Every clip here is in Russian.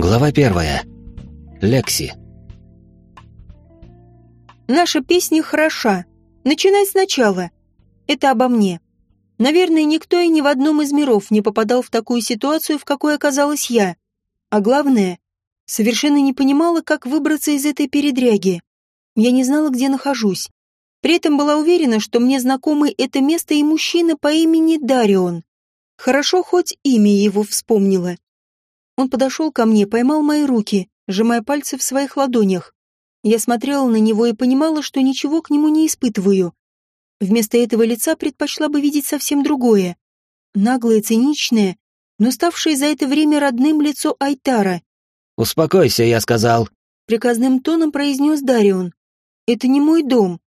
Глава первая. Лекси. Наша песня хороша. Начинай сначала. Это обо мне. Наверное, никто и ни в одном из миров не попадал в такую ситуацию, в какой оказалась я. А главное, совершенно не понимала, как выбраться из этой передряги. Я не знала, где нахожусь. При этом была уверена, что мне знакомы это место и мужчина по имени Дарион. Хорошо, хоть имя его вспомнила. Он подошел ко мне, поймал мои руки, сжимая пальцы в своих ладонях. Я смотрела на него и понимала, что ничего к нему не испытываю. Вместо этого лица предпочла бы видеть совсем другое. Наглое, циничное, но ставшее за это время родным лицо Айтара. «Успокойся», — я сказал. Приказным тоном произнес Дарион. «Это не мой дом.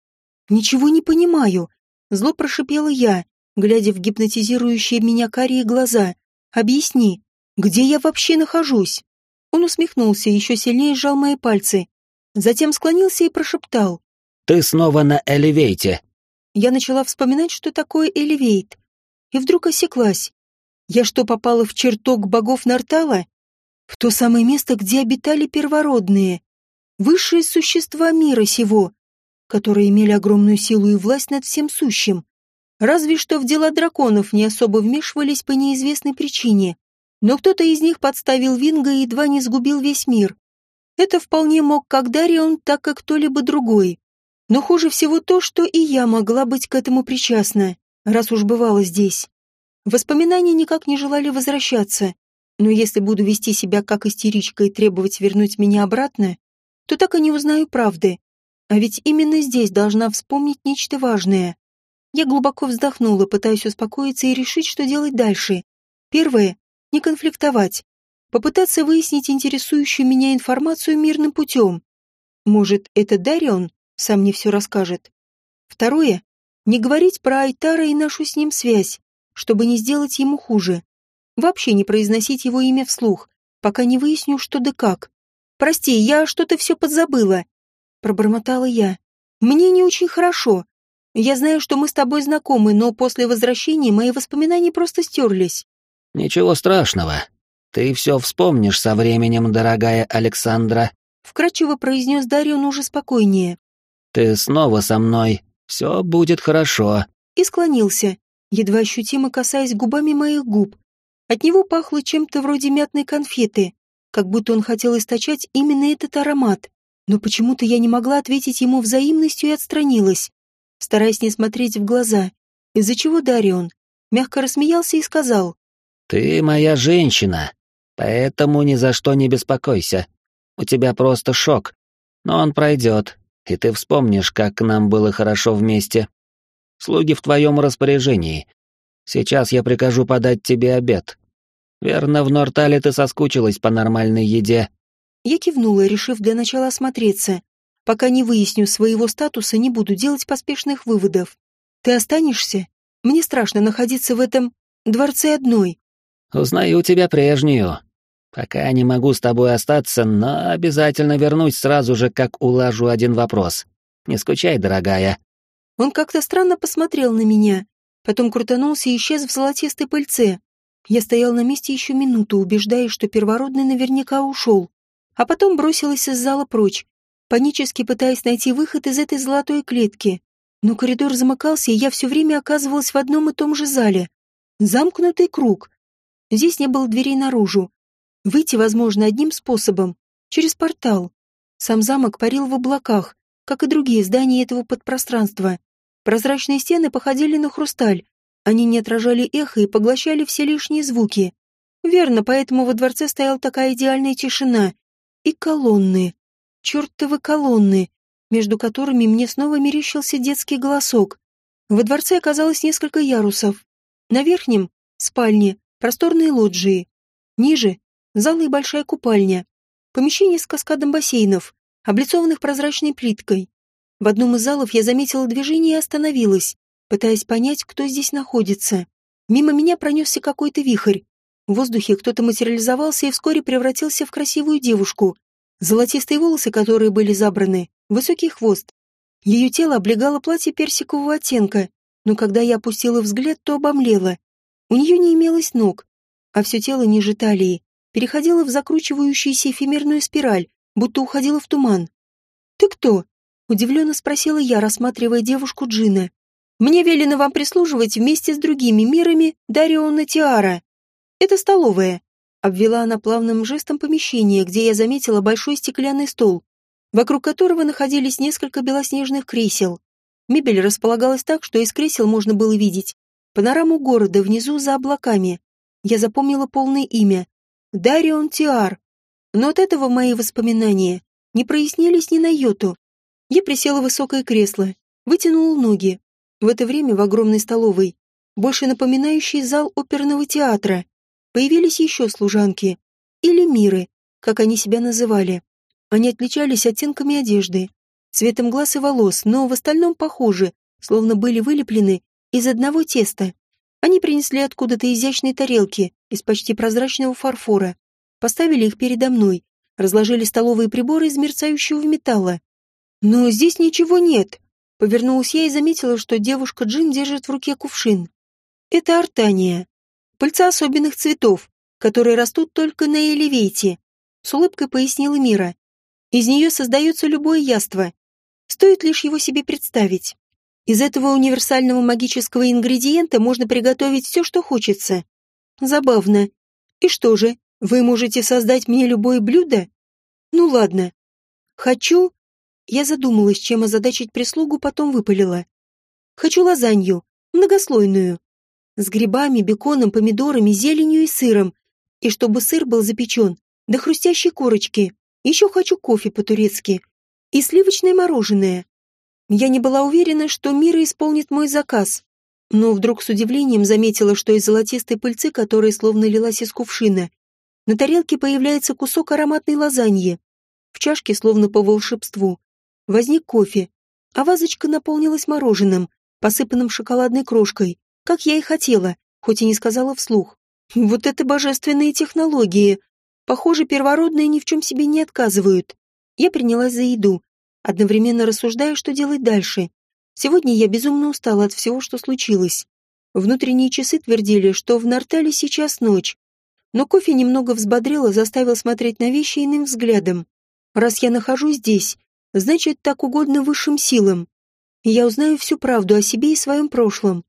Ничего не понимаю», — зло прошипела я, глядя в гипнотизирующие меня карие глаза. «Объясни, где я вообще нахожусь?» Он усмехнулся, еще сильнее сжал мои пальцы. Затем склонился и прошептал. «Ты снова на элевейте». Я начала вспоминать, что такое элевейт. И вдруг осеклась. Я что, попала в чертог богов Нартала? В то самое место, где обитали первородные, высшие существа мира сего, которые имели огромную силу и власть над всем сущим. Разве что в дела драконов не особо вмешивались по неизвестной причине. Но кто-то из них подставил Винга и едва не сгубил весь мир. Это вполне мог как Дарион, так и кто-либо другой. Но хуже всего то, что и я могла быть к этому причастна, раз уж бывала здесь. Воспоминания никак не желали возвращаться, но если буду вести себя как истеричка и требовать вернуть меня обратно, то так и не узнаю правды. А ведь именно здесь должна вспомнить нечто важное. Я глубоко вздохнула, пытаясь успокоиться и решить, что делать дальше. Первое не конфликтовать, попытаться выяснить интересующую меня информацию мирным путем. Может, это Дарион сам мне все расскажет. Второе — не говорить про Айтара и нашу с ним связь, чтобы не сделать ему хуже. Вообще не произносить его имя вслух, пока не выясню, что да как. «Прости, я что-то все подзабыла», — пробормотала я. «Мне не очень хорошо. Я знаю, что мы с тобой знакомы, но после возвращения мои воспоминания просто стерлись. «Ничего страшного. Ты все вспомнишь со временем, дорогая Александра», — вкратчиво произнес Дарион уже спокойнее. «Ты снова со мной. Все будет хорошо». И склонился, едва ощутимо касаясь губами моих губ. От него пахло чем-то вроде мятной конфеты, как будто он хотел источать именно этот аромат. Но почему-то я не могла ответить ему взаимностью и отстранилась, стараясь не смотреть в глаза, из-за чего Дарион мягко рассмеялся и сказал, «Ты моя женщина, поэтому ни за что не беспокойся. У тебя просто шок, но он пройдет, и ты вспомнишь, как нам было хорошо вместе. Слуги в твоем распоряжении. Сейчас я прикажу подать тебе обед. Верно, в Нортале ты соскучилась по нормальной еде». Я кивнула, решив для начала осмотреться. Пока не выясню своего статуса, не буду делать поспешных выводов. Ты останешься? Мне страшно находиться в этом дворце одной. Узнаю тебя прежнюю. Пока не могу с тобой остаться, но обязательно вернусь сразу же, как улажу один вопрос. Не скучай, дорогая». Он как-то странно посмотрел на меня, потом крутанулся и исчез в золотистой пыльце. Я стоял на месте еще минуту, убеждаясь, что первородный наверняка ушел, а потом бросилась из зала прочь, панически пытаясь найти выход из этой золотой клетки. Но коридор замыкался, и я все время оказывалась в одном и том же зале. Замкнутый круг. Здесь не было дверей наружу. Выйти возможно одним способом — через портал. Сам замок парил в облаках, как и другие здания этого подпространства. Прозрачные стены походили на хрусталь. Они не отражали эхо и поглощали все лишние звуки. Верно, поэтому во дворце стояла такая идеальная тишина. И колонны. Чёртовы колонны, между которыми мне снова мерещился детский голосок. Во дворце оказалось несколько ярусов. На верхнем — спальни, просторные лоджии. Ниже — залы и большая купальня. Помещение с каскадом бассейнов, облицованных прозрачной плиткой. В одном из залов я заметила движение и остановилась, пытаясь понять, кто здесь находится. Мимо меня пронесся какой-то вихрь. В воздухе кто-то материализовался и вскоре превратился в красивую девушку. Золотистые волосы, которые были забраны, высокий хвост. Ее тело облегало платье персикового оттенка, но когда я опустила взгляд, то обомлела. У нее не имелось ног, а все тело ниже талии переходила в закручивающуюся эфемерную спираль, будто уходила в туман. «Ты кто?» — удивленно спросила я, рассматривая девушку Джина. «Мне велено вам прислуживать вместе с другими мирами Дариона Тиара. Это столовая», — обвела она плавным жестом помещение, где я заметила большой стеклянный стол, вокруг которого находились несколько белоснежных кресел. Мебель располагалась так, что из кресел можно было видеть панораму города внизу за облаками. Я запомнила полное имя — Дарион Тиар. Но от этого мои воспоминания не прояснились ни на йоту. Я присела в высокое кресло, вытянула ноги. В это время в огромной столовой, больше напоминающей зал оперного театра, появились еще служанки, или миры, как они себя называли. Они отличались оттенками одежды, цветом глаз и волос, но в остальном похожи, словно были вылеплены из одного теста. Они принесли откуда-то изящные тарелки из почти прозрачного фарфора, поставили их передо мной, разложили столовые приборы из мерцающего металла. «Но здесь ничего нет», — повернулась я и заметила, что девушка Джин держит в руке кувшин. «Это артания. Пыльца особенных цветов, которые растут только на элевейте», — с улыбкой пояснила Мира. «Из нее создается любое яство. Стоит лишь его себе представить. Из этого универсального магического ингредиента можно приготовить все, что хочется. Забавно. И что же, вы можете создать мне любое блюдо? Ну ладно. Хочу... Я задумалась, чем озадачить прислугу, потом выпалила. Хочу лазанью, многослойную. С грибами, беконом, помидорами, зеленью и сыром. И чтобы сыр был запечен до хрустящей корочки. Еще хочу кофе по-турецки. И сливочное мороженое. Я не была уверена, что Мира исполнит мой заказ, но вдруг с удивлением заметила, что из золотистой пыльцы, которая словно лилась из кувшина, на тарелке появляется кусок ароматной лазаньи. В чашке, словно по волшебству, возник кофе, а вазочка наполнилась мороженым, посыпанным шоколадной крошкой, как я и хотела, хоть и не сказала вслух. Вот это божественные технологии! Похоже, первородные ни в чем себе не отказывают. Я принялась за еду, одновременно рассуждая, что делать дальше. Сегодня я безумно устала от всего, что случилось. Внутренние часы твердили, что в Нартале сейчас ночь. Но кофе немного взбодрило, заставил смотреть на вещи иным взглядом. Раз я нахожусь здесь, значит, так угодно высшим силам. Я узнаю всю правду о себе и своем прошлом.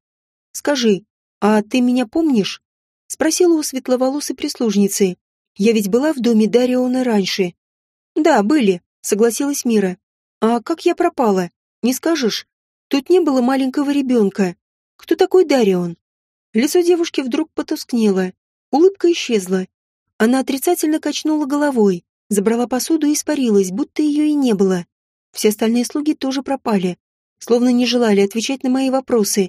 Скажи, а ты меня помнишь? Спросила у светловолосой прислужницы. Я ведь была в доме Дариона раньше. Да, были, согласилась Мира. «А как я пропала? Не скажешь? Тут не было маленького ребенка. Кто такой Дарион?» Лицо девушки вдруг потускнело. Улыбка исчезла. Она отрицательно качнула головой, забрала посуду и испарилась, будто ее и не было. Все остальные слуги тоже пропали, словно не желали отвечать на мои вопросы.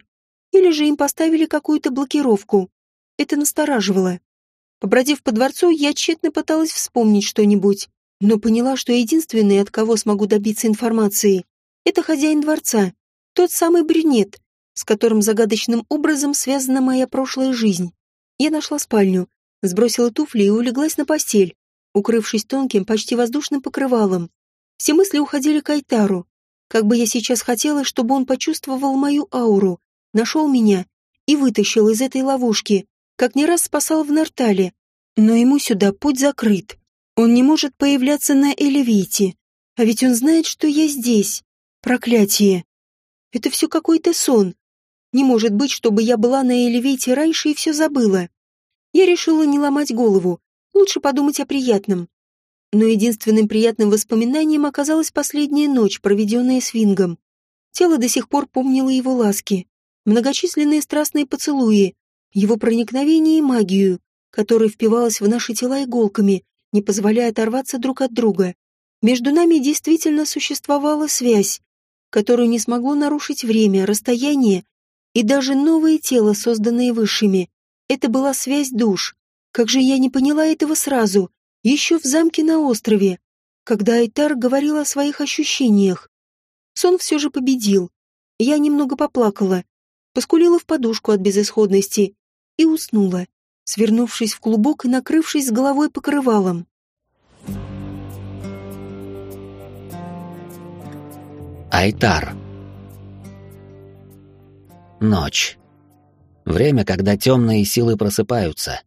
Или же им поставили какую-то блокировку. Это настораживало. Побродив по дворцу, я тщетно пыталась вспомнить что-нибудь но поняла, что единственный, от кого смогу добиться информации, это хозяин дворца, тот самый брюнет, с которым загадочным образом связана моя прошлая жизнь. Я нашла спальню, сбросила туфли и улеглась на постель, укрывшись тонким, почти воздушным покрывалом. Все мысли уходили к Айтару. Как бы я сейчас хотела, чтобы он почувствовал мою ауру, нашел меня и вытащил из этой ловушки, как не раз спасал в Нартале. Но ему сюда путь закрыт. Он не может появляться на Элевите, а ведь он знает, что я здесь. Проклятие. Это все какой-то сон. Не может быть, чтобы я была на Элевите раньше и все забыла. Я решила не ломать голову, лучше подумать о приятном. Но единственным приятным воспоминанием оказалась последняя ночь, проведенная с Вингом. Тело до сих пор помнило его ласки, многочисленные страстные поцелуи, его проникновение и магию, которая впивалась в наши тела иголками, не позволяя оторваться друг от друга. Между нами действительно существовала связь, которую не смогло нарушить время, расстояние и даже новое тело, созданное высшими. Это была связь душ. Как же я не поняла этого сразу, еще в замке на острове, когда Айтар говорил о своих ощущениях. Сон все же победил. Я немного поплакала, поскулила в подушку от безысходности и уснула свернувшись в клубок и накрывшись с головой покрывалом. Айтар. Ночь. Время, когда темные силы просыпаются.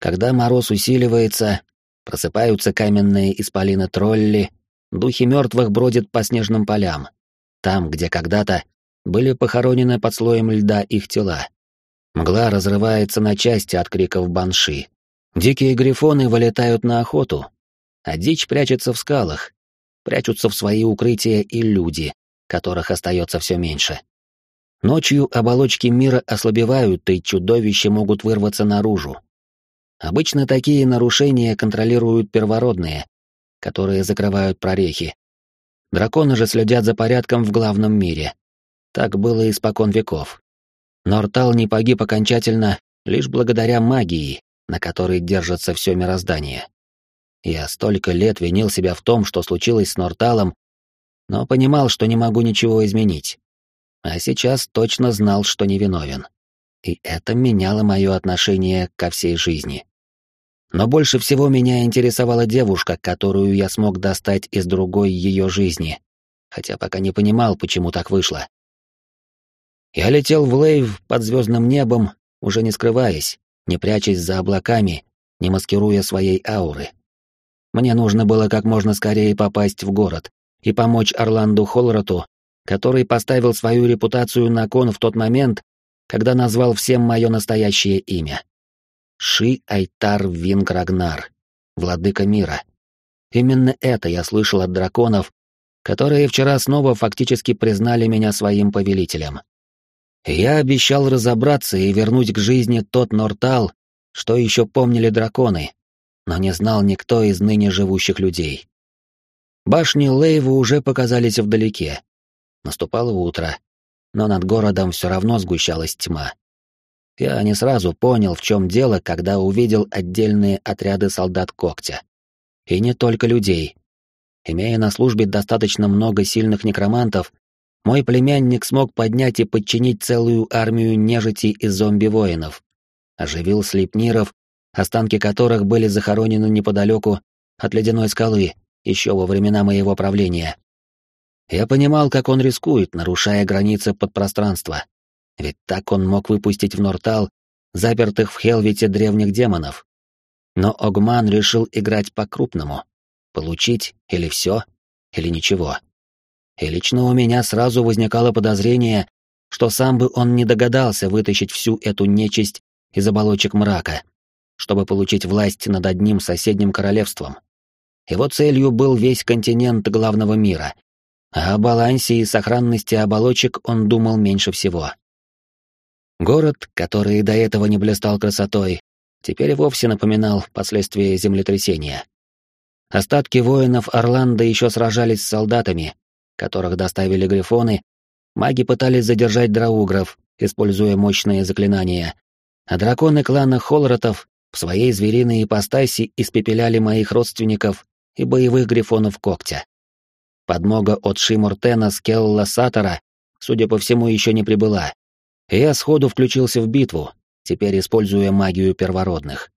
Когда мороз усиливается, просыпаются каменные исполины тролли, духи мертвых бродят по снежным полям, там, где когда-то были похоронены под слоем льда их тела. Мгла разрывается на части от криков банши. Дикие грифоны вылетают на охоту, а дичь прячется в скалах, прячутся в свои укрытия и люди, которых остается все меньше. Ночью оболочки мира ослабевают, и чудовища могут вырваться наружу. Обычно такие нарушения контролируют первородные, которые закрывают прорехи. Драконы же следят за порядком в главном мире. Так было испокон веков. Нортал не погиб окончательно лишь благодаря магии, на которой держится все мироздание. Я столько лет винил себя в том, что случилось с Норталом, но понимал, что не могу ничего изменить. А сейчас точно знал, что невиновен. И это меняло мое отношение ко всей жизни. Но больше всего меня интересовала девушка, которую я смог достать из другой ее жизни, хотя пока не понимал, почему так вышло. Я летел в Лейв под звездным небом, уже не скрываясь, не прячась за облаками, не маскируя своей ауры. Мне нужно было как можно скорее попасть в город и помочь Орланду Холроту, который поставил свою репутацию на кон в тот момент, когда назвал всем мое настоящее имя. Ши Айтар Винг Рагнар, владыка мира. Именно это я слышал от драконов, которые вчера снова фактически признали меня своим повелителем. Я обещал разобраться и вернуть к жизни тот Нортал, что еще помнили драконы, но не знал никто из ныне живущих людей. Башни Лейва уже показались вдалеке. Наступало утро, но над городом все равно сгущалась тьма. Я не сразу понял, в чем дело, когда увидел отдельные отряды солдат когтя. И не только людей. Имея на службе достаточно много сильных некромантов, мой племянник смог поднять и подчинить целую армию нежити и зомби-воинов. Оживил слепниров, останки которых были захоронены неподалеку от ледяной скалы, еще во времена моего правления. Я понимал, как он рискует, нарушая границы подпространства. Ведь так он мог выпустить в Нортал запертых в Хелвите древних демонов. Но Огман решил играть по-крупному. Получить или все, или ничего. И лично у меня сразу возникало подозрение, что сам бы он не догадался вытащить всю эту нечисть из оболочек мрака, чтобы получить власть над одним соседним королевством. Его целью был весь континент главного мира, а о балансе и сохранности оболочек он думал меньше всего. Город, который до этого не блистал красотой, теперь вовсе напоминал последствия землетрясения. Остатки воинов Орландо еще сражались с солдатами, которых доставили грифоны, маги пытались задержать драугров, используя мощные заклинания, а драконы клана Холротов в своей звериной ипостаси испепеляли моих родственников и боевых грифонов когтя. Подмога от Шимуртена Скелла Сатора, судя по всему, еще не прибыла, я сходу включился в битву, теперь используя магию первородных.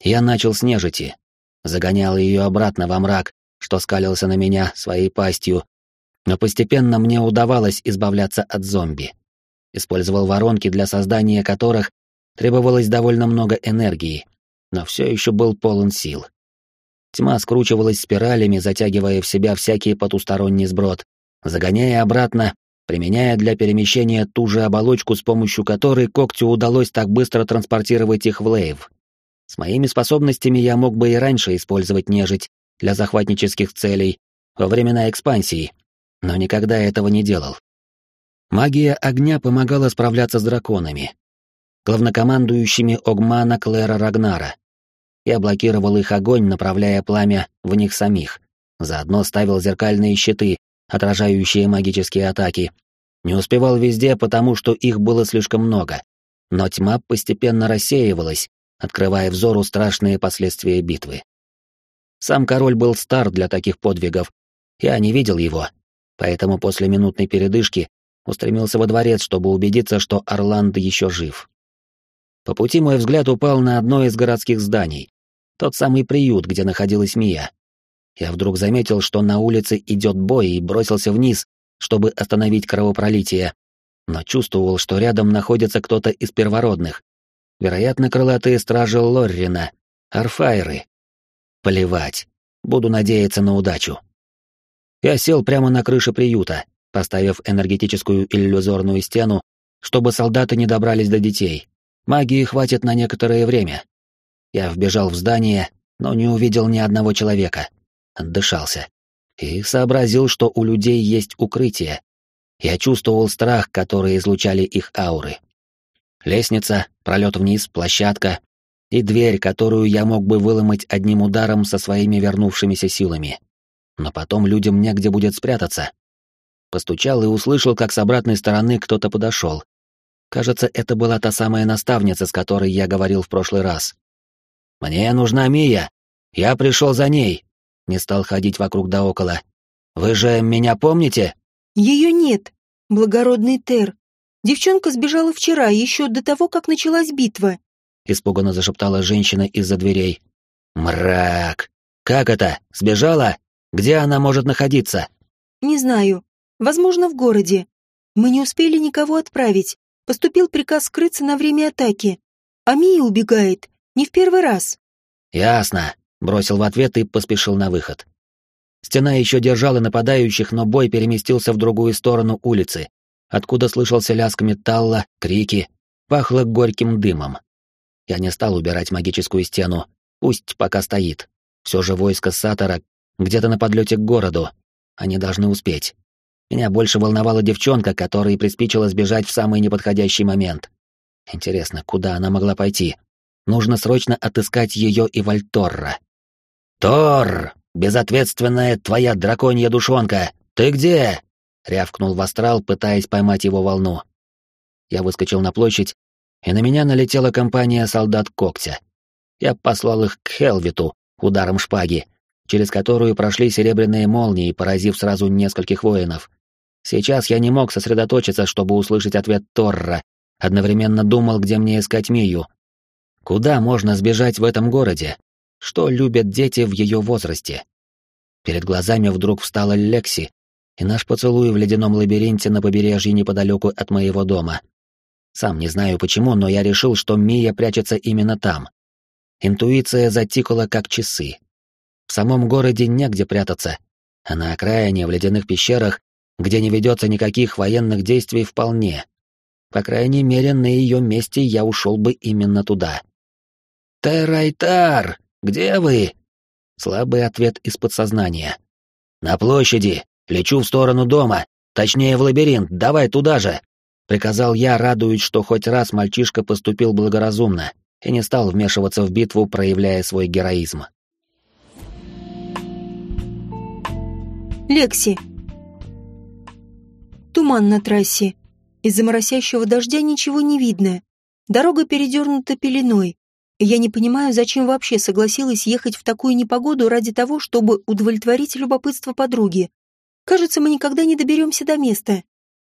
Я начал с нежити, загонял ее обратно во мрак, что скалился на меня своей пастью, но постепенно мне удавалось избавляться от зомби. Использовал воронки, для создания которых требовалось довольно много энергии, но все еще был полон сил. Тьма скручивалась спиралями, затягивая в себя всякий потусторонний сброд, загоняя обратно применяя для перемещения ту же оболочку, с помощью которой когтю удалось так быстро транспортировать их в Лейв. С моими способностями я мог бы и раньше использовать нежить для захватнических целей во времена экспансии, но никогда этого не делал. Магия огня помогала справляться с драконами, главнокомандующими Огмана Клэра Рагнара. Я блокировал их огонь, направляя пламя в них самих, заодно ставил зеркальные щиты, отражающие магические атаки. Не успевал везде, потому что их было слишком много. Но тьма постепенно рассеивалась, открывая взору страшные последствия битвы. Сам король был стар для таких подвигов. Я не видел его, поэтому после минутной передышки устремился во дворец, чтобы убедиться, что Орланд еще жив. По пути мой взгляд упал на одно из городских зданий, тот самый приют, где находилась Мия. Я вдруг заметил, что на улице идет бой и бросился вниз, чтобы остановить кровопролитие, но чувствовал, что рядом находится кто-то из первородных. Вероятно, крылатые стражи Лоррина, Арфайры. Плевать. Буду надеяться на удачу. Я сел прямо на крыше приюта, поставив энергетическую иллюзорную стену, чтобы солдаты не добрались до детей. Магии хватит на некоторое время. Я вбежал в здание, но не увидел ни одного человека. Отдышался. И сообразил, что у людей есть укрытие. Я чувствовал страх, который излучали их ауры. Лестница, пролет вниз, площадка и дверь, которую я мог бы выломать одним ударом со своими вернувшимися силами. Но потом людям негде будет спрятаться. Постучал и услышал, как с обратной стороны кто-то подошел. Кажется, это была та самая наставница, с которой я говорил в прошлый раз. «Мне нужна Мия. Я пришел за ней». Не стал ходить вокруг да около. «Вы же меня помните?» «Ее нет, благородный Тер. Девчонка сбежала вчера, еще до того, как началась битва», — испуганно зашептала женщина из-за дверей. «Мрак! Как это? Сбежала? Где она может находиться?» «Не знаю. Возможно, в городе. Мы не успели никого отправить. Поступил приказ скрыться на время атаки. А Мия убегает. Не в первый раз». «Ясно», — бросил в ответ и поспешил на выход. Стена еще держала нападающих, но бой переместился в другую сторону улицы, откуда слышался лязг металла, крики, пахло горьким дымом. Я не стал убирать магическую стену, пусть пока стоит. Все же войско Сатора где-то на подлете к городу. Они должны успеть. Меня больше волновала девчонка, которой приспичило сбежать в самый неподходящий момент. Интересно, куда она могла пойти? Нужно срочно отыскать ее и Вальторра. «Тор, безответственная твоя драконья душонка, ты где?» — рявкнул в астрал, пытаясь поймать его волну. Я выскочил на площадь, и на меня налетела компания солдат Когтя. Я послал их к Хелвиту ударом шпаги, через которую прошли серебряные молнии, поразив сразу нескольких воинов. Сейчас я не мог сосредоточиться, чтобы услышать ответ Торра, одновременно думал, где мне искать Мию. Куда можно сбежать в этом городе? Что любят дети в ее возрасте? Перед глазами вдруг встала Лекси, и наш поцелуй в ледяном лабиринте на побережье неподалеку от моего дома. Сам не знаю почему, но я решил, что Мия прячется именно там. Интуиция затикала как часы. В самом городе негде прятаться, а на окраине, в ледяных пещерах, где не ведется никаких военных действий вполне. По крайней мере, на ее месте я ушел бы именно туда. «Терайтар, где вы?» Слабый ответ из подсознания. «На площади. Лечу в сторону дома. Точнее, в лабиринт. Давай туда же!» Приказал я, радуясь, что хоть раз мальчишка поступил благоразумно и не стал вмешиваться в битву, проявляя свой героизм. Лекси. Туман на трассе. Из-за моросящего дождя ничего не видно. Дорога передернута пеленой. Я не понимаю, зачем вообще согласилась ехать в такую непогоду ради того, чтобы удовлетворить любопытство подруги. Кажется, мы никогда не доберемся до места.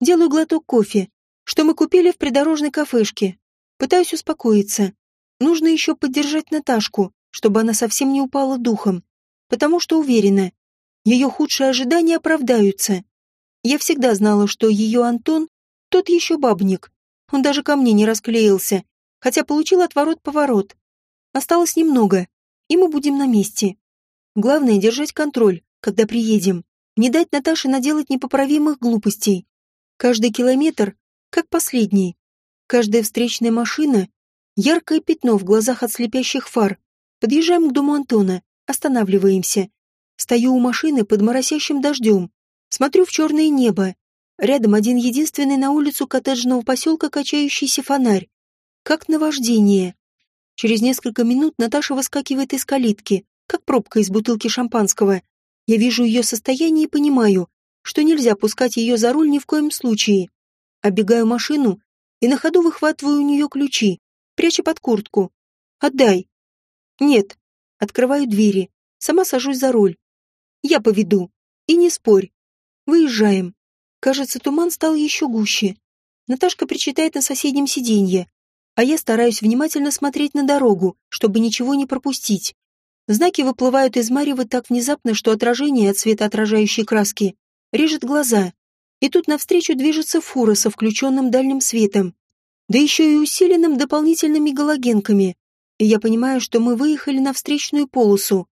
Делаю глоток кофе, что мы купили в придорожной кафешке. Пытаюсь успокоиться. Нужно еще поддержать Наташку, чтобы она совсем не упала духом. Потому что уверена, ее худшие ожидания оправдаются. Я всегда знала, что ее Антон — тот еще бабник. Он даже ко мне не расклеился, хотя получил отворот-поворот. Осталось немного, и мы будем на месте. Главное — держать контроль, когда приедем. Не дать Наташе наделать непоправимых глупостей. Каждый километр — как последний. Каждая встречная машина — яркое пятно в глазах от слепящих фар. Подъезжаем к дому Антона, останавливаемся. Стою у машины под моросящим дождем, Смотрю в черное небо. Рядом один единственный на улицу коттеджного поселка качающийся фонарь. Как наваждение. Через несколько минут Наташа выскакивает из калитки, как пробка из бутылки шампанского. Я вижу ее состояние и понимаю, что нельзя пускать ее за руль ни в коем случае. Оббегаю машину и на ходу выхватываю у нее ключи, пряча под куртку. «Отдай». «Нет». Открываю двери, сама сажусь за руль. «Я поведу. И не спорь. Выезжаем. Кажется, туман стал еще гуще. Наташка причитает на соседнем сиденье, а я стараюсь внимательно смотреть на дорогу, чтобы ничего не пропустить. Знаки выплывают из марева так внезапно, что отражение от светоотражающей краски режет глаза. И тут навстречу движется фура со включенным дальним светом. да еще и усиленным дополнительными галогенками. И я понимаю, что мы выехали на встречную полосу.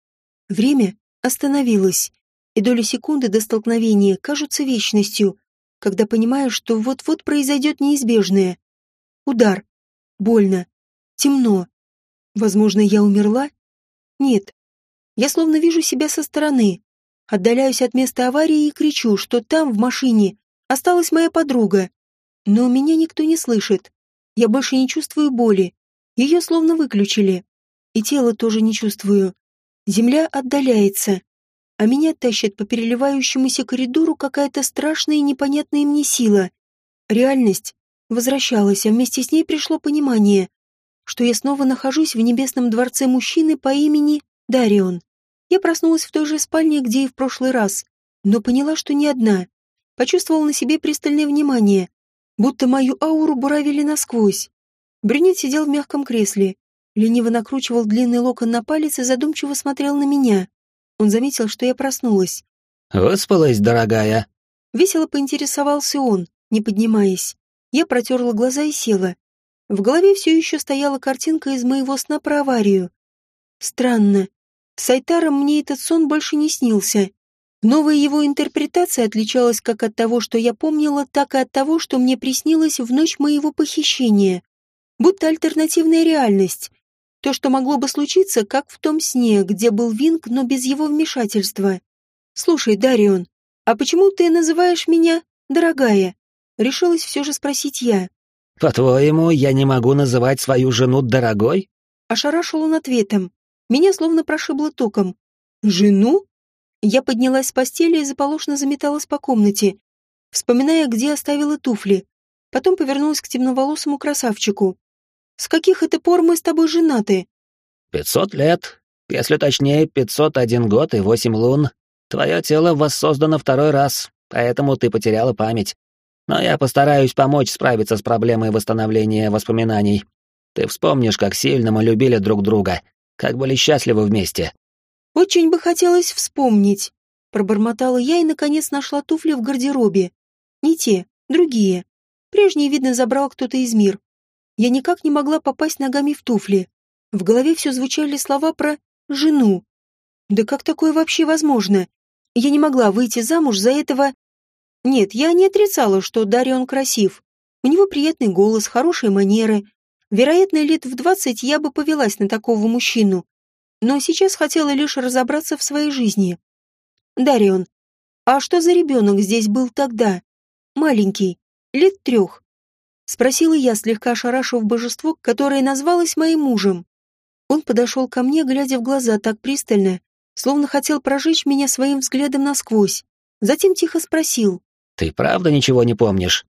Время остановилось, и доли секунды до столкновения кажутся вечностью, когда понимаю, что вот-вот произойдет неизбежное. Удар. Больно. Темно. Возможно, я умерла? Нет. Я словно вижу себя со стороны. Отдаляюсь от места аварии и кричу, что там, в машине, осталась моя подруга. Но меня никто не слышит. Я больше не чувствую боли. Ее словно выключили. И тело тоже не чувствую. Земля отдаляется, а меня тащит по переливающемуся коридору какая-то страшная и непонятная мне сила. Реальность возвращалась, а вместе с ней пришло понимание, что я снова нахожусь в небесном дворце мужчины по имени Дарион. Я проснулась в той же спальне, где и в прошлый раз, но поняла, что не одна. Почувствовала на себе пристальное внимание, будто мою ауру буравили насквозь. Брюнет сидел в мягком кресле, лениво накручивал длинный локон на палец и задумчиво смотрел на меня. Он заметил, что я проснулась. «Выспалась, дорогая?» Весело поинтересовался он, не поднимаясь. Я протерла глаза и села. В голове все еще стояла картинка из моего сна про аварию. Странно. С Айтаром мне этот сон больше не снился. Новая его интерпретация отличалась как от того, что я помнила, так и от того, что мне приснилось в ночь моего похищения. Будто альтернативная реальность. То, что могло бы случиться, как в том сне, где был Винг, но без его вмешательства. «Слушай, Дарион, а почему ты называешь меня «дорогая»?» Решилась все же спросить я. «По-твоему, я не могу называть свою жену дорогой?» Ошарашил он ответом. Меня словно прошибло током. «Жену?» Я поднялась с постели и заполошно заметалась по комнате, вспоминая, где оставила туфли. Потом повернулась к темноволосому красавчику. С каких это пор мы с тобой женаты? Пятьсот лет. Если точнее, пятьсот один год и восемь лун. Твое тело воссоздано второй раз, поэтому ты потеряла память. Но я постараюсь помочь справиться с проблемой восстановления воспоминаний. Ты вспомнишь, как сильно мы любили друг друга, как были счастливы вместе. Очень бы хотелось вспомнить. Пробормотала я и, наконец, нашла туфли в гардеробе. Не те, другие. Прежние, видно, забрал кто-то из мир. Я никак не могла попасть ногами в туфли. В голове все звучали слова про «жену». Да как такое вообще возможно? Я не могла выйти замуж за этого... Нет, я не отрицала, что Дарион красив. У него приятный голос, хорошие манеры. Вероятно, лет в двадцать я бы повелась на такого мужчину. Но сейчас хотела лишь разобраться в своей жизни. Дарион, а что за ребенок здесь был тогда? Маленький, лет трех. Спросила я, слегка ошарашив божество, которое назвалось моим мужем. Он подошел ко мне, глядя в глаза так пристально, словно хотел прожечь меня своим взглядом насквозь. Затем тихо спросил. «Ты правда ничего не помнишь?»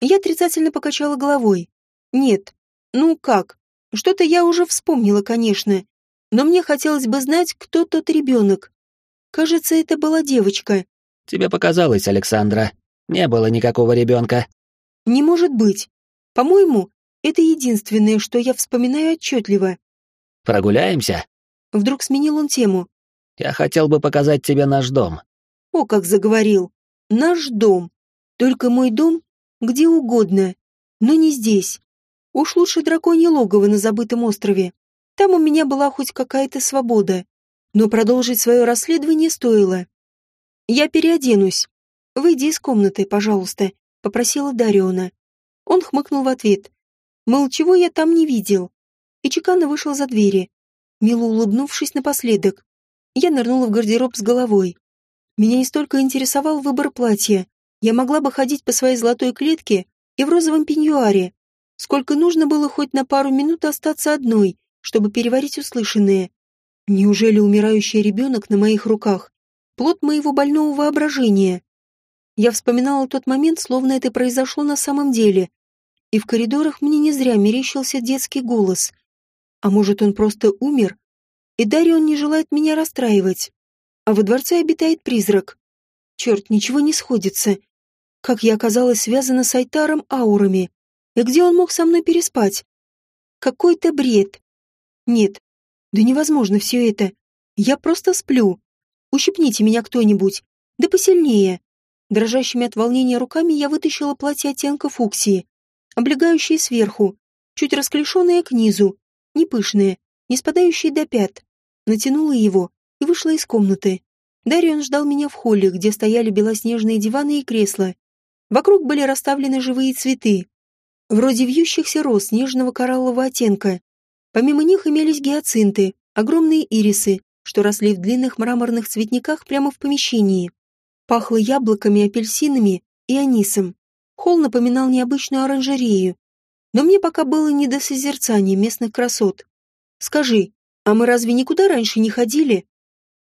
Я отрицательно покачала головой. «Нет. Ну как? Что-то я уже вспомнила, конечно. Но мне хотелось бы знать, кто тот ребенок. Кажется, это была девочка». «Тебе показалось, Александра. Не было никакого ребенка». «Не может быть. По-моему, это единственное, что я вспоминаю отчетливо. «Прогуляемся?» Вдруг сменил он тему. «Я хотел бы показать тебе наш дом». О, как заговорил. Наш дом. Только мой дом где угодно, но не здесь. Уж лучше драконье логово на забытом острове. Там у меня была хоть какая-то свобода. Но продолжить свое расследование стоило. «Я переоденусь. Выйди из комнаты, пожалуйста», — попросила Дариона. Он хмыкнул в ответ. Мол, чего я там не видел. И чеканно вышел за двери, мило улыбнувшись напоследок. Я нырнула в гардероб с головой. Меня не столько интересовал выбор платья. Я могла бы ходить по своей золотой клетке и в розовом пеньюаре, сколько нужно было хоть на пару минут остаться одной, чтобы переварить услышанное. Неужели умирающий ребенок на моих руках — плод моего больного воображения? Я вспоминала тот момент, словно это произошло на самом деле, и в коридорах мне не зря мерещился детский голос. А может, он просто умер? И Дарион не желает меня расстраивать. А во дворце обитает призрак. Черт, ничего не сходится. Как я оказалась связана с Айтаром аурами? И где он мог со мной переспать? Какой-то бред. Нет, да невозможно все это. Я просто сплю. Ущипните меня кто-нибудь. Да посильнее. Дрожащими от волнения руками я вытащила платье оттенка фуксии облегающее сверху, чуть расклешенное к низу, не не спадающее до пят. Натянула его и вышла из комнаты. Дарион ждал меня в холле, где стояли белоснежные диваны и кресла. Вокруг были расставлены живые цветы, вроде вьющихся роз нежного кораллового оттенка. Помимо них имелись гиацинты, огромные ирисы, что росли в длинных мраморных цветниках прямо в помещении. Пахло яблоками, апельсинами и анисом. Холл напоминал необычную оранжерею. Но мне пока было не до созерцания местных красот. Скажи, а мы разве никуда раньше не ходили?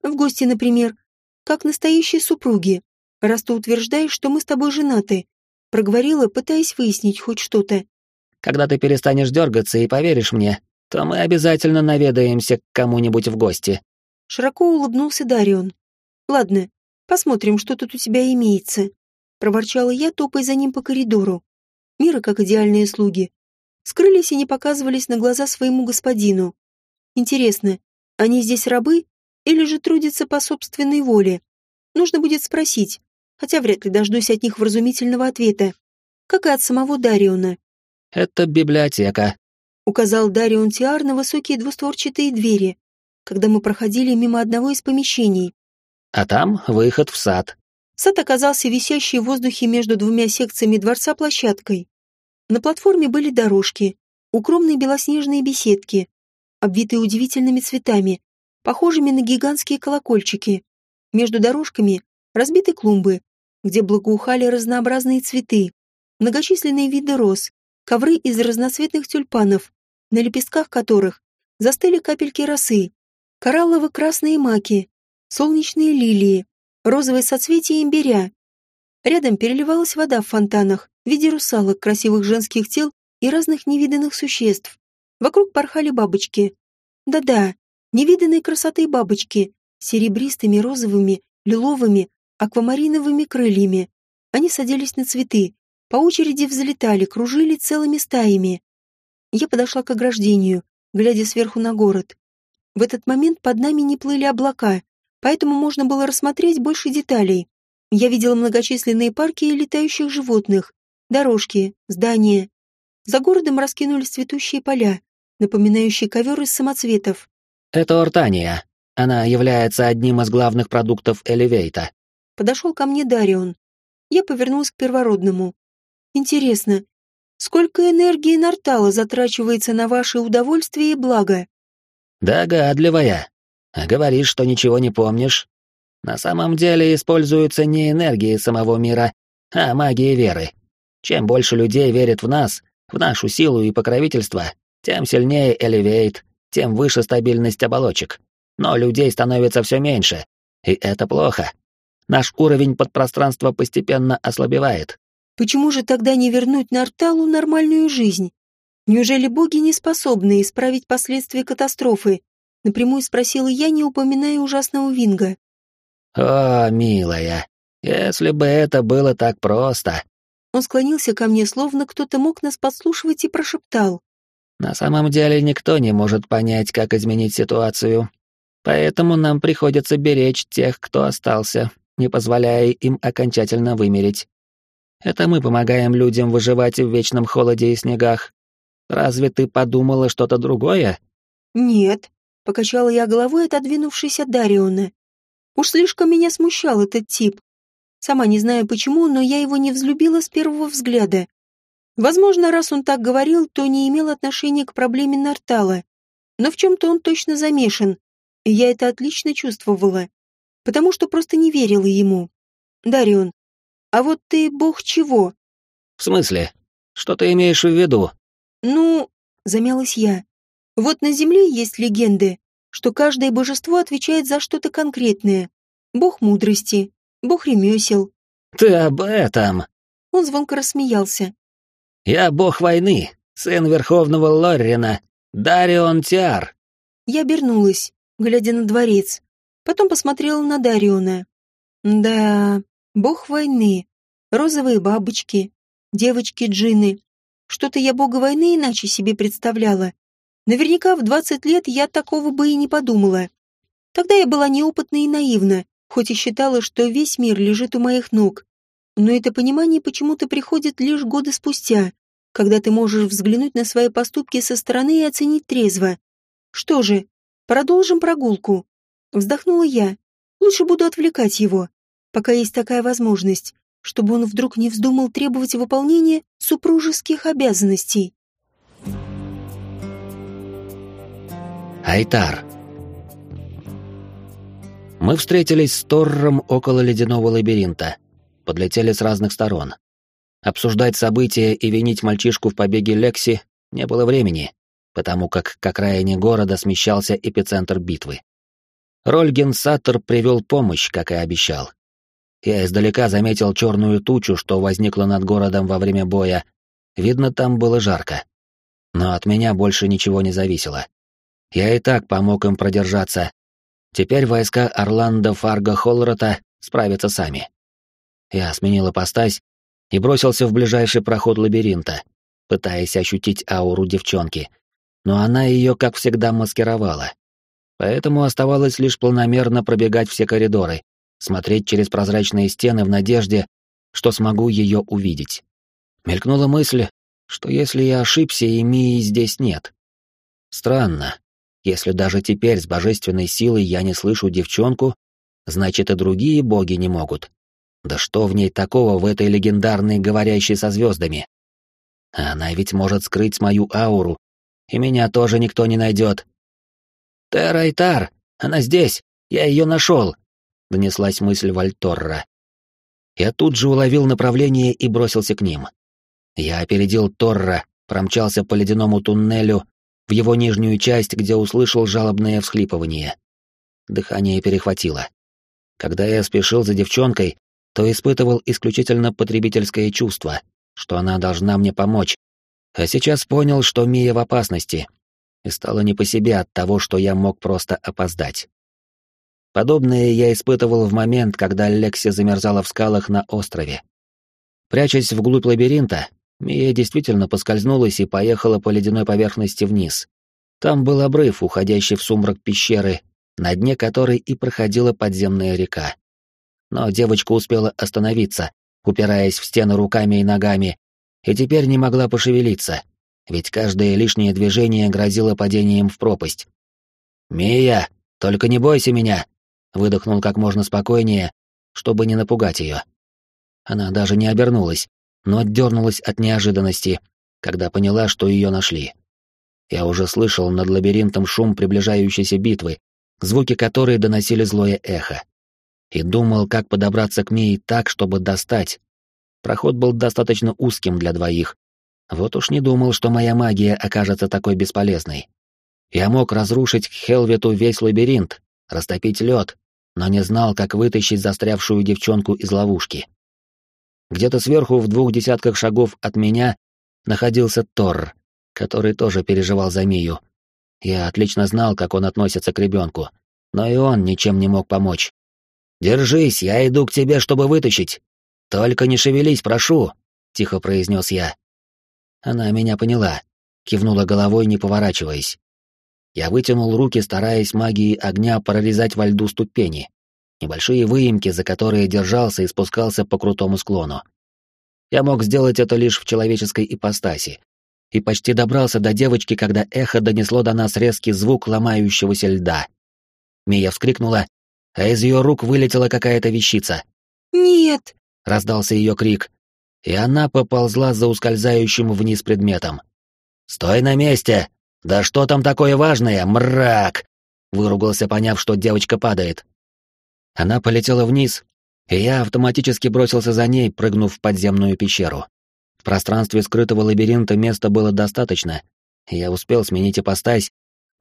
В гости, например, как настоящие супруги, раз ты утверждаешь, что мы с тобой женаты. Проговорила, пытаясь выяснить хоть что-то. Когда ты перестанешь дергаться и поверишь мне, то мы обязательно наведаемся к кому-нибудь в гости. Широко улыбнулся Дарион. Ладно, посмотрим, что тут у тебя имеется. Проворчала я, топая за ним по коридору. Мира, как идеальные слуги, скрылись и не показывались на глаза своему господину. Интересно, они здесь рабы или же трудятся по собственной воле? Нужно будет спросить, хотя вряд ли дождусь от них вразумительного ответа, как и от самого Дариона. «Это библиотека», — указал Дарион Тиар на высокие двустворчатые двери, когда мы проходили мимо одного из помещений. А там выход в сад. Сад оказался висящей в воздухе между двумя секциями дворца площадкой. На платформе были дорожки, укромные белоснежные беседки, обвитые удивительными цветами, похожими на гигантские колокольчики. Между дорожками разбиты клумбы, где благоухали разнообразные цветы, многочисленные виды роз, ковры из разноцветных тюльпанов, на лепестках которых застыли капельки росы, кораллово-красные маки, солнечные лилии, розовые соцветия имбиря. Рядом переливалась вода в фонтанах в виде русалок, красивых женских тел и разных невиданных существ. Вокруг порхали бабочки. Да-да, невиданной красоты бабочки, серебристыми, розовыми, лиловыми, аквамариновыми крыльями. Они садились на цветы, по очереди взлетали, кружили целыми стаями. Я подошла к ограждению, глядя сверху на город. В этот момент под нами не плыли облака, поэтому можно было рассмотреть больше деталей. Я видела многочисленные парки и летающих животных, дорожки, здания. За городом раскинулись цветущие поля, напоминающие ковер из самоцветов. «Это Ортания. Она является одним из главных продуктов Элевейта». Подошел ко мне Дарион. Я повернулась к первородному. «Интересно, сколько энергии Нартала затрачивается на ваше удовольствие и благо?» «Догадливая. А говоришь, что ничего не помнишь. На самом деле используются не энергии самого мира, а магии веры. Чем больше людей верит в нас, в нашу силу и покровительство, тем сильнее Элевейт, тем выше стабильность оболочек. Но людей становится все меньше, и это плохо. Наш уровень подпространства постепенно ослабевает. Почему же тогда не вернуть Нарталу нормальную жизнь? Неужели боги не способны исправить последствия катастрофы? Напрямую спросила я, не упоминая ужасного Винга. О, милая, если бы это было так просто. Он склонился ко мне, словно кто-то мог нас подслушивать, и прошептал. На самом деле никто не может понять, как изменить ситуацию. Поэтому нам приходится беречь тех, кто остался, не позволяя им окончательно вымереть. Это мы помогаем людям выживать в вечном холоде и снегах, Разве ты подумала что-то другое? Нет, покачала я головой, отодвинувшись от Дариона. Уж слишком меня смущал этот тип. Сама не знаю почему, но я его не взлюбила с первого взгляда. Возможно, раз он так говорил, то не имел отношения к проблеме Нартала. Но в чем-то он точно замешан, и я это отлично чувствовала, потому что просто не верила ему. Дарион, а вот ты бог чего? В смысле? Что ты имеешь в виду? «Ну...» — замялась я. «Вот на Земле есть легенды, что каждое божество отвечает за что-то конкретное. Бог мудрости, бог ремесел». «Ты об этом?» Он звонко рассмеялся. «Я бог войны, сын Верховного Лоррина, Дарион Тиар». Я обернулась, глядя на дворец. Потом посмотрела на Дариона. Да, бог войны, розовые бабочки, девочки-джины, что-то я бога войны иначе себе представляла. Наверняка в двадцать лет я такого бы и не подумала. Тогда я была неопытна и наивна, хоть и считала, что весь мир лежит у моих ног. Но это понимание почему-то приходит лишь годы спустя, когда ты можешь взглянуть на свои поступки со стороны и оценить трезво. Что же, продолжим прогулку. Вздохнула я. Лучше буду отвлекать его, пока есть такая возможность, чтобы он вдруг не вздумал требовать выполнения супружеских обязанностей. Айтар. Мы встретились с Торром около ледяного лабиринта. Подлетели с разных сторон. Обсуждать события и винить мальчишку в побеге Лекси не было времени, потому как к окраине города смещался эпицентр битвы. Рольген Саттер привел помощь, как и обещал. Я издалека заметил черную тучу, что возникла над городом во время боя. Видно, там было жарко. Но от меня больше ничего не зависело. Я и так помог им продержаться. Теперь войска Орландо Фарго Холрота справятся сами. Я сменил ипостась и бросился в ближайший проход лабиринта, пытаясь ощутить ауру девчонки. Но она ее, как всегда, маскировала. Поэтому оставалось лишь планомерно пробегать все коридоры, смотреть через прозрачные стены в надежде, что смогу ее увидеть. Мелькнула мысль, что если я ошибся, и Мии здесь нет. Странно, если даже теперь с божественной силой я не слышу девчонку, значит и другие боги не могут. Да что в ней такого в этой легендарной говорящей со звездами? Она ведь может скрыть мою ауру, и меня тоже никто не найдет. «Террайтар! Она здесь! Я ее нашел!» — донеслась мысль Вальторра. Я тут же уловил направление и бросился к ним. Я опередил Торра, промчался по ледяному туннелю в его нижнюю часть, где услышал жалобное всхлипывание. Дыхание перехватило. Когда я спешил за девчонкой, то испытывал исключительно потребительское чувство, что она должна мне помочь. А сейчас понял, что Мия в опасности, и стало не по себе от того, что я мог просто опоздать. Подобное я испытывал в момент, когда Лекси замерзала в скалах на острове. Прячась вглубь лабиринта, Мия действительно поскользнулась и поехала по ледяной поверхности вниз. Там был обрыв, уходящий в сумрак пещеры, на дне которой и проходила подземная река. Но девочка успела остановиться, упираясь в стены руками и ногами, и теперь не могла пошевелиться, ведь каждое лишнее движение грозило падением в пропасть. «Мия, только не бойся меня!» — выдохнул как можно спокойнее, чтобы не напугать ее. Она даже не обернулась, но отдернулась от неожиданности, когда поняла, что ее нашли. Я уже слышал над лабиринтом шум приближающейся битвы, звуки которой доносили злое эхо. И думал, как подобраться к Мии так, чтобы достать. Проход был достаточно узким для двоих. Вот уж не думал, что моя магия окажется такой бесполезной. Я мог разрушить к Хелвету весь лабиринт, растопить лед, но не знал, как вытащить застрявшую девчонку из ловушки. Где-то сверху в двух десятках шагов от меня находился Тор, который тоже переживал за Мию. Я отлично знал, как он относится к ребенку, но и он ничем не мог помочь. «Держись, я иду к тебе, чтобы вытащить. Только не шевелись, прошу», — тихо произнес я. Она меня поняла, кивнула головой, не поворачиваясь. Я вытянул руки, стараясь магией огня прорезать во льду ступени небольшие выемки, за которые держался и спускался по крутому склону. Я мог сделать это лишь в человеческой ипостаси. И почти добрался до девочки, когда эхо донесло до нас резкий звук ломающегося льда. Мия вскрикнула, а из ее рук вылетела какая-то вещица. «Нет!» — раздался ее крик, и она поползла за ускользающим вниз предметом. «Стой на месте! Да что там такое важное, мрак!» — выругался, поняв, что девочка падает. Она полетела вниз, и я автоматически бросился за ней, прыгнув в подземную пещеру. В пространстве скрытого лабиринта места было достаточно, и я успел сменить ипостась,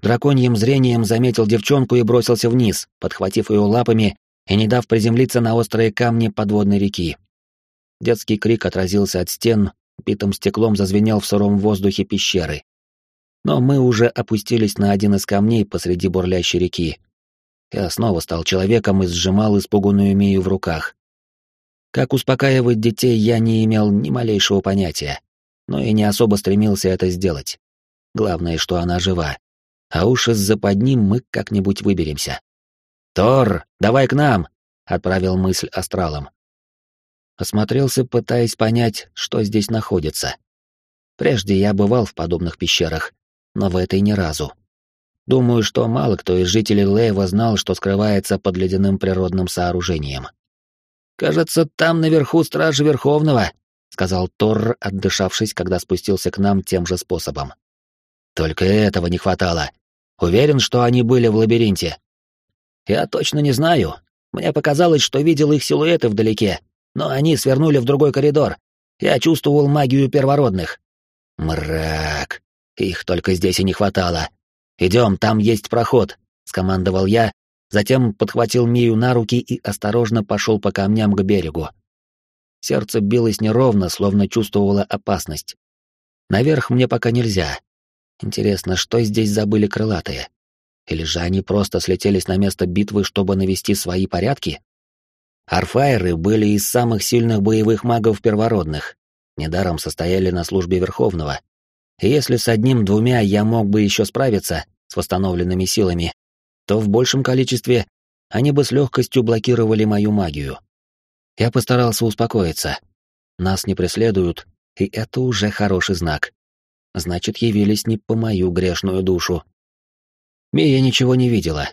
драконьим зрением заметил девчонку и бросился вниз, подхватив ее лапами и не дав приземлиться на острые камни подводной реки. Детский крик отразился от стен, битым стеклом зазвенел в сыром воздухе пещеры. Но мы уже опустились на один из камней посреди бурлящей реки, я снова стал человеком и сжимал испуганную Мию в руках. Как успокаивать детей я не имел ни малейшего понятия, но и не особо стремился это сделать. Главное, что она жива. А уж из-за под ним мы как-нибудь выберемся. «Тор, давай к нам!» — отправил мысль астралом. Осмотрелся, пытаясь понять, что здесь находится. Прежде я бывал в подобных пещерах, но в этой ни разу. Думаю, что мало кто из жителей Лейва знал, что скрывается под ледяным природным сооружением. «Кажется, там наверху стражи Верховного», — сказал Торр, отдышавшись, когда спустился к нам тем же способом. «Только этого не хватало. Уверен, что они были в лабиринте». «Я точно не знаю. Мне показалось, что видел их силуэты вдалеке, но они свернули в другой коридор. Я чувствовал магию первородных». «Мрак. Их только здесь и не хватало. «Идем, там есть проход», — скомандовал я, затем подхватил Мию на руки и осторожно пошел по камням к берегу. Сердце билось неровно, словно чувствовало опасность. Наверх мне пока нельзя. Интересно, что здесь забыли крылатые? Или же они просто слетелись на место битвы, чтобы навести свои порядки? Арфайры были из самых сильных боевых магов первородных. Недаром состояли на службе Верховного, если с одним-двумя я мог бы еще справиться с восстановленными силами, то в большем количестве они бы с легкостью блокировали мою магию. Я постарался успокоиться. Нас не преследуют, и это уже хороший знак. Значит, явились не по мою грешную душу. Мия ничего не видела,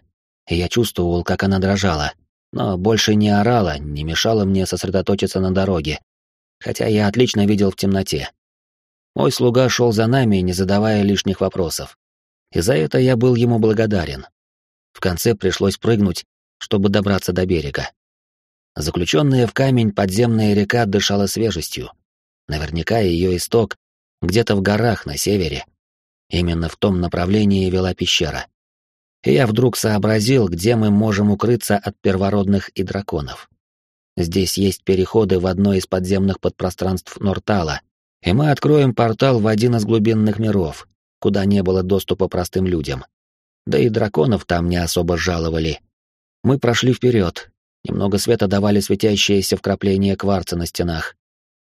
и я чувствовал, как она дрожала, но больше не орала, не мешала мне сосредоточиться на дороге, хотя я отлично видел в темноте. Мой слуга шел за нами, не задавая лишних вопросов. И за это я был ему благодарен. В конце пришлось прыгнуть, чтобы добраться до берега. Заключенная в камень подземная река дышала свежестью. Наверняка ее исток где-то в горах на севере. Именно в том направлении вела пещера. И я вдруг сообразил, где мы можем укрыться от первородных и драконов. Здесь есть переходы в одно из подземных подпространств Нортала, и мы откроем портал в один из глубинных миров, куда не было доступа простым людям. Да и драконов там не особо жаловали. Мы прошли вперед. Немного света давали светящиеся вкрапления кварца на стенах.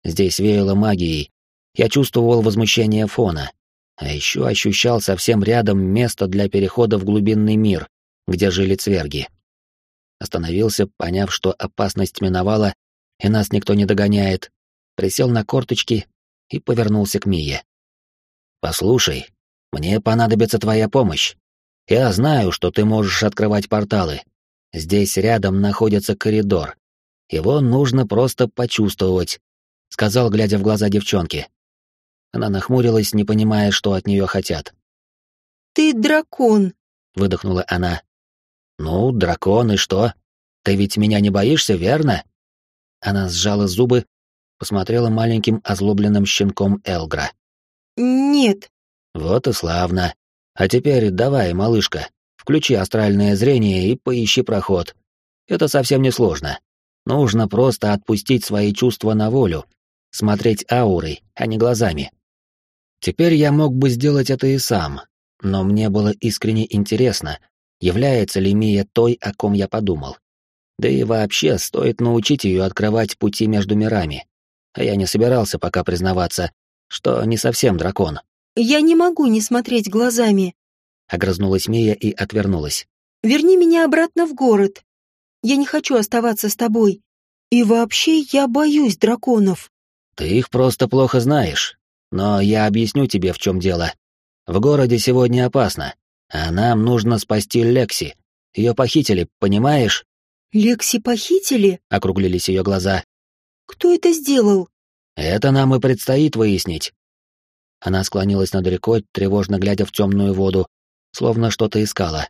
Здесь веяло магией. Я чувствовал возмущение фона. А еще ощущал совсем рядом место для перехода в глубинный мир, где жили цверги. Остановился, поняв, что опасность миновала, и нас никто не догоняет. Присел на корточки и повернулся к Мие. «Послушай, мне понадобится твоя помощь. Я знаю, что ты можешь открывать порталы. Здесь рядом находится коридор. Его нужно просто почувствовать», — сказал, глядя в глаза девчонки. Она нахмурилась, не понимая, что от нее хотят. «Ты дракон», — выдохнула она. «Ну, дракон, и что? Ты ведь меня не боишься, верно?» Она сжала зубы посмотрела маленьким озлобленным щенком Элгра. «Нет». «Вот и славно. А теперь давай, малышка, включи астральное зрение и поищи проход. Это совсем не сложно. Нужно просто отпустить свои чувства на волю, смотреть аурой, а не глазами. Теперь я мог бы сделать это и сам, но мне было искренне интересно, является ли Мия той, о ком я подумал. Да и вообще, стоит научить ее открывать пути между мирами, а я не собирался пока признаваться, что не совсем дракон. «Я не могу не смотреть глазами», — огрызнулась Мия и отвернулась. «Верни меня обратно в город. Я не хочу оставаться с тобой. И вообще я боюсь драконов». «Ты их просто плохо знаешь. Но я объясню тебе, в чем дело. В городе сегодня опасно, а нам нужно спасти Лекси. Ее похитили, понимаешь?» «Лекси похитили?» — округлились ее глаза. Кто это сделал? Это нам и предстоит выяснить. Она склонилась над рекой, тревожно глядя в темную воду, словно что-то искала.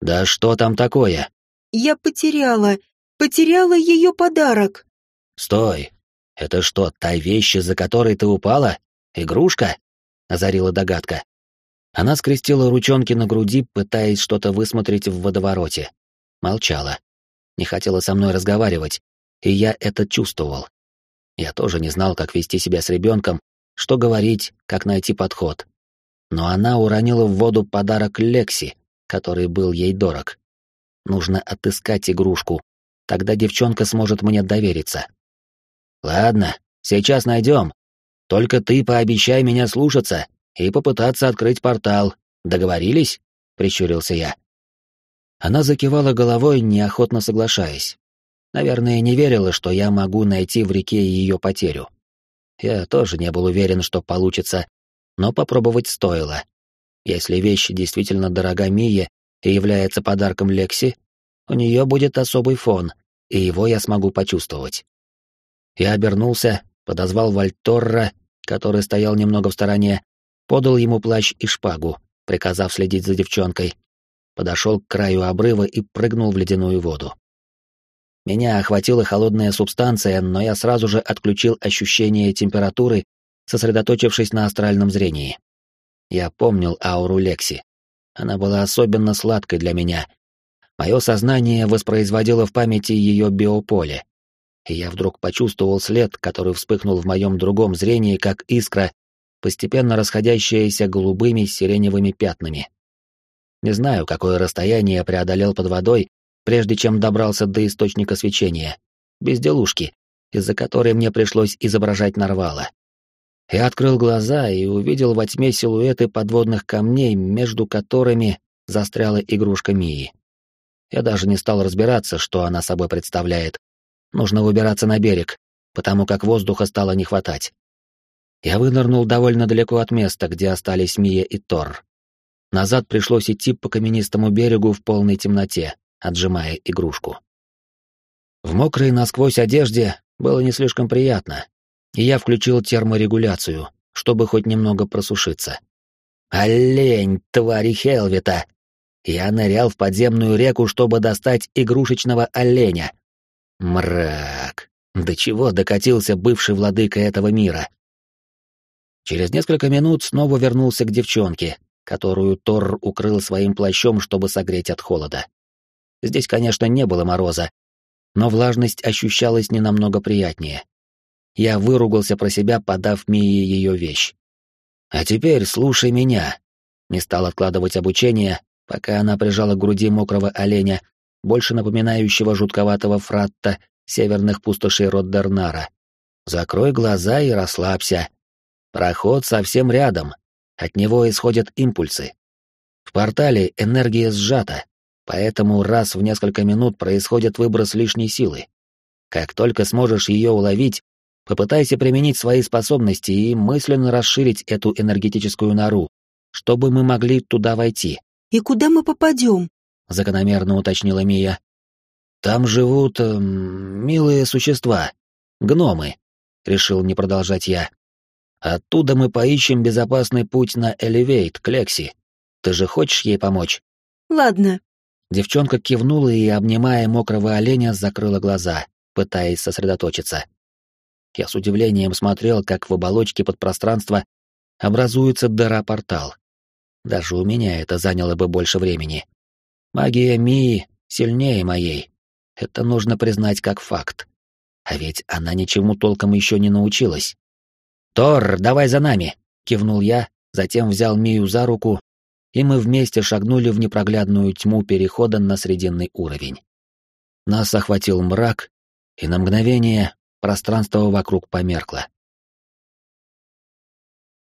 Да что там такое? Я потеряла, потеряла ее подарок. Стой. Это что, та вещь, из-за которой ты упала? Игрушка? Озарила догадка. Она скрестила ручонки на груди, пытаясь что-то высмотреть в водовороте. Молчала. Не хотела со мной разговаривать, и я это чувствовал. Я тоже не знал, как вести себя с ребенком, что говорить, как найти подход. Но она уронила в воду подарок Лекси, который был ей дорог. Нужно отыскать игрушку, тогда девчонка сможет мне довериться. Ладно, сейчас найдем. Только ты пообещай меня слушаться и попытаться открыть портал. Договорились? Прищурился я. Она закивала головой, неохотно соглашаясь. Наверное, не верила, что я могу найти в реке ее потерю. Я тоже не был уверен, что получится, но попробовать стоило. Если вещь действительно дорога Мие и является подарком Лекси, у нее будет особый фон, и его я смогу почувствовать. Я обернулся, подозвал Вальторра, который стоял немного в стороне, подал ему плащ и шпагу, приказав следить за девчонкой, подошел к краю обрыва и прыгнул в ледяную воду. Меня охватила холодная субстанция, но я сразу же отключил ощущение температуры, сосредоточившись на астральном зрении. Я помнил ауру Лекси. Она была особенно сладкой для меня. Мое сознание воспроизводило в памяти ее биополе. И я вдруг почувствовал след, который вспыхнул в моем другом зрении, как искра, постепенно расходящаяся голубыми сиреневыми пятнами. Не знаю, какое расстояние я преодолел под водой, прежде чем добрался до источника свечения, безделушки, из-за которой мне пришлось изображать нарвала. Я открыл глаза и увидел во тьме силуэты подводных камней, между которыми застряла игрушка Мии. Я даже не стал разбираться, что она собой представляет. Нужно выбираться на берег, потому как воздуха стало не хватать. Я вынырнул довольно далеко от места, где остались Мия и Тор. Назад пришлось идти по каменистому берегу в полной темноте, отжимая игрушку. В мокрой насквозь одежде было не слишком приятно, и я включил терморегуляцию, чтобы хоть немного просушиться. «Олень, твари Хелвита!» Я нырял в подземную реку, чтобы достать игрушечного оленя. Мрак! До чего докатился бывший владыка этого мира? Через несколько минут снова вернулся к девчонке, которую Тор укрыл своим плащом, чтобы согреть от холода. Здесь, конечно, не было мороза, но влажность ощущалась не намного приятнее. Я выругался про себя, подав Мии ее вещь. «А теперь слушай меня». Не стал откладывать обучение, пока она прижала к груди мокрого оленя, больше напоминающего жутковатого фратта северных пустошей Роддернара. «Закрой глаза и расслабься. Проход совсем рядом. От него исходят импульсы. В портале энергия сжата, Поэтому раз в несколько минут происходит выброс лишней силы. Как только сможешь ее уловить, попытайся применить свои способности и мысленно расширить эту энергетическую нору, чтобы мы могли туда войти. «И куда мы попадем?» — закономерно уточнила Мия. «Там живут э, милые существа, гномы», — решил не продолжать я. «Оттуда мы поищем безопасный путь на Элевейт, к Лекси. Ты же хочешь ей помочь?» «Ладно», Девчонка кивнула и, обнимая мокрого оленя, закрыла глаза, пытаясь сосредоточиться. Я с удивлением смотрел, как в оболочке подпространства образуется дыра-портал. Даже у меня это заняло бы больше времени. Магия Мии сильнее моей. Это нужно признать как факт. А ведь она ничему толком еще не научилась. «Тор, давай за нами!» — кивнул я, затем взял Мию за руку и мы вместе шагнули в непроглядную тьму перехода на срединный уровень. Нас охватил мрак, и на мгновение пространство вокруг померкло.